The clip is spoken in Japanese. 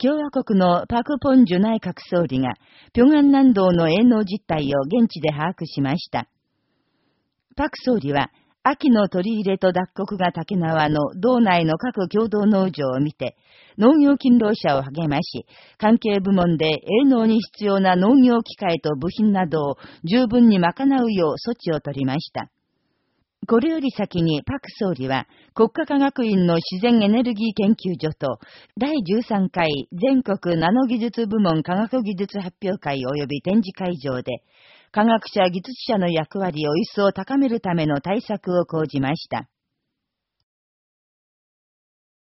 共和国のパク・ポンジュ内閣総理が、平安南道の営農実態を現地で把握しました。パク総理は、秋の取り入れと脱穀が竹縄の道内の各共同農場を見て、農業勤労者を励まし、関係部門で営農に必要な農業機械と部品などを十分に賄うよう措置を取りました。これより先にパク総理は国家科学院の自然エネルギー研究所と第13回全国ナノ技術部門科学技術発表会及び展示会場で科学者技術者の役割を一層高めるための対策を講じました。